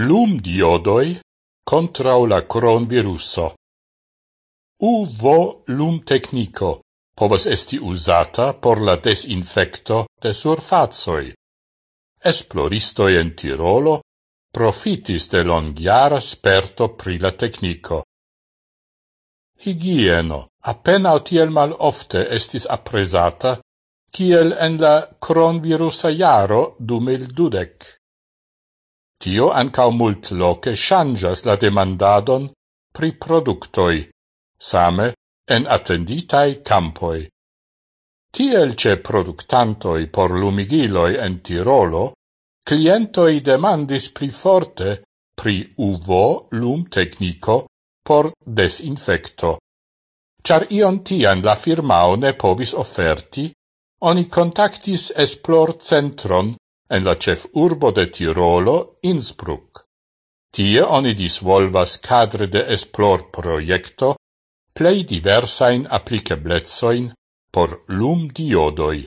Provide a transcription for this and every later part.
Lum diodoi contra la coronaviruso. UV lum tecnico povas esti usata por la desinfecto de surfazoi. Esploristoi en Tirolo profitis de longiara sperto pri la tecnico. Higieno appena tiel mal ofte estis apresata kiel en la coronavirusa jaro du mil dudec. Tio ancao mult loce changas la demandadon pri productoi, same en attenditai campoi. Tiel ce productantoi por lumigiloi en Tirolo, clientoi demandis pli forte pri uvo lum tecnico por desinfecto. Char ion tian la firmao ne povis offerti, oni contactis esplor centron en la cef urbo de Tirolo, Innsbruck. Tie oni disvolvas cadre de esplor proiecto plei diversain applicablezoin por lum diodoi.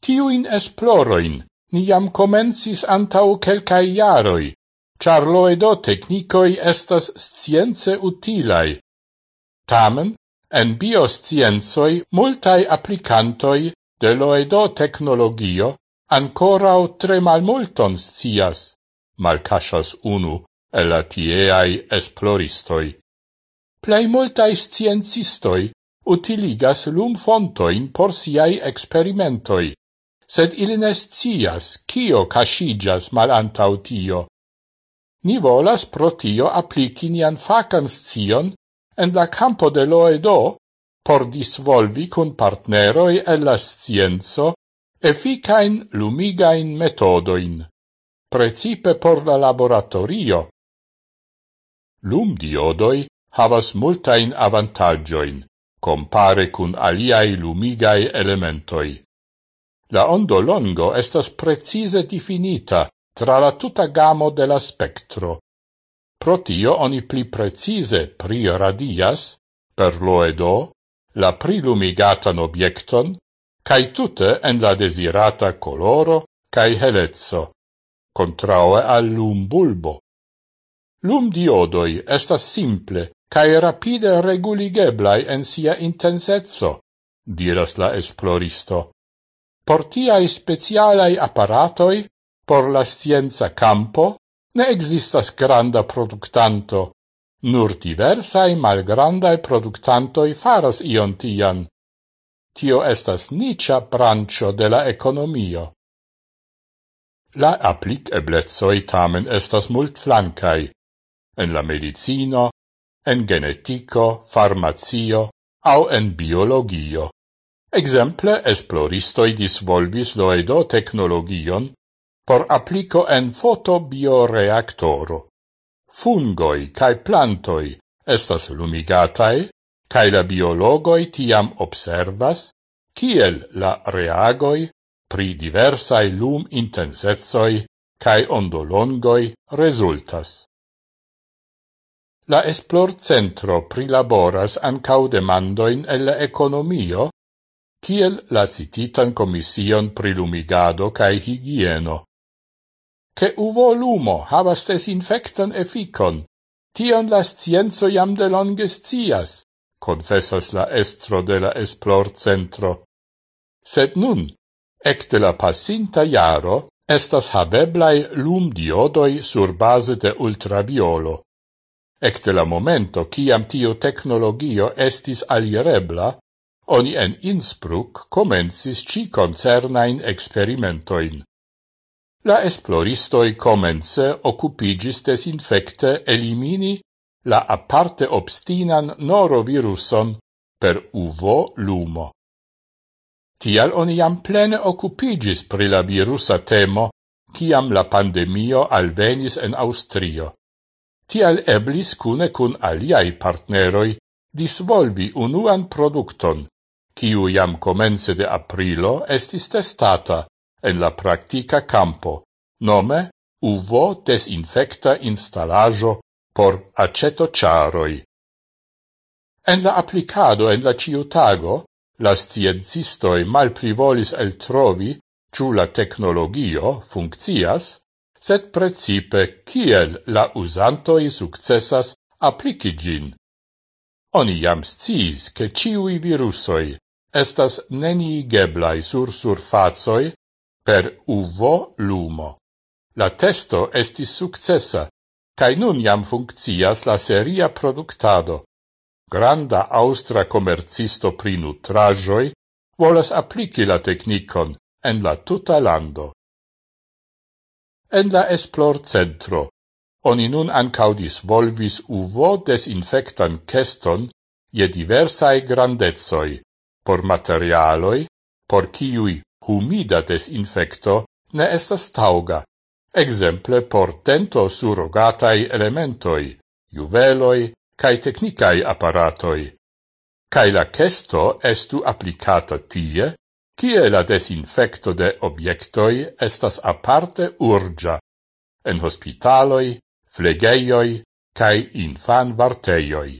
Tiuin esploroin ni jam comencis antau quelcae iaroi, char loedo technicoi estas science utilai. Tamen, en bioscienzoi multai applicantoi de loedo technologio ancorau tre malmulton scias, malcasas unu el la tieai esploristoi. Plei multai sciencistoi utiligas lum fontoin por siai experimentoi, sed ili ne scias cio casigas malantau tio. Ni volas pro tio applici nian facan scion en la campo de loedo por disvolvi cun partneroi e la scienzo efficain lumigain metodoin, precipe por la laboratorio. Lum diodoi havas multain avantagioin, compare cun aliai lumigai elementoi. La ondo longo estas precise definita tra la tuta gamo de la spectro. Pro tio oni pli precise pri radias, per loedo, la prilumigatan objecton cae tute en la desirata coloro cae helezzo, contraue al lum bulbo. Lum diodoi estas simple cae rapide reguligeblai en sia intensezzo, diras la esploristo. Por tiai specialai apparatoi, por la scienza campo, ne existas granda productanto, nur diversai malgrandai productantoi faras ion tian, tio estas nicia brancio de la economio. La applic eblezoi tamen estas mult flancai, en la medicino, en genetico, farmacio, au en biologio. Exemple, esploristoi disvolvis loedo technologion por applico en fotobioreactoro. Fungoi cae plantoi estas lumigatae cae la biologoi tiam observas kiel la reagoi pri diversai lum intensetsoi cae ondolongoi resultas. La esplor centro prilaboras ancau demandoin el economio, kiel la cititan comission prilumigado cae higieno. Che uvo lumo havas desinfectan efficon, tion la scienzo jam de longe scias, confessas la estro de la esplor centro. Sed nun, ecte la passinta iaro, estas haveblai lum diodoi sur base de ultraviolo. Ecte la momento ciam tio tecnologio estis alierebla, oni en Innsbruck comensis ci concernain experimentoin. La esploristoi comence occupigis desinfecte elimini la aparte obstinan noroviruson per UV lumo. Tial oni jam plene occupigis pri la virusa temo, ciam la pandemio alvenis en Austrio. Tial eblis cune cun aliai partneroi disvolvi unuan producton, ciu jam comence de aprilo estis testata en la practica campo, nome uvo desinfecta installajo por aceto charoi. En la applicado en la ciutago, la sciencistoi mal privolis el trovi ciù la tecnologio funccias, sed precipe kiel la usantoi successas applicigin. Oni jam sciis che ciui virusoi estas nenigeblai sur surfazoi per uvo lumo. La testo estis successa, cae nun jam funccias la seria productado. Granda austra commercisto pri nutrajoi volas applici la technicon en la tuta lando. En la esplor centro, oni nun ancaudis volvis uvo desinfectan keston je diversae grandezoi, por materialoi, por ciui humida desinfecto ne estas tauga, exemple por tento surrogatai elementoi, juveloi, cae technicae apparatoi. Cae la cesto estu applicata tie, cie la desinfecto de obiectoi estas aparte urgia, en hospitaloi, flegeioi, cae infan varteioi.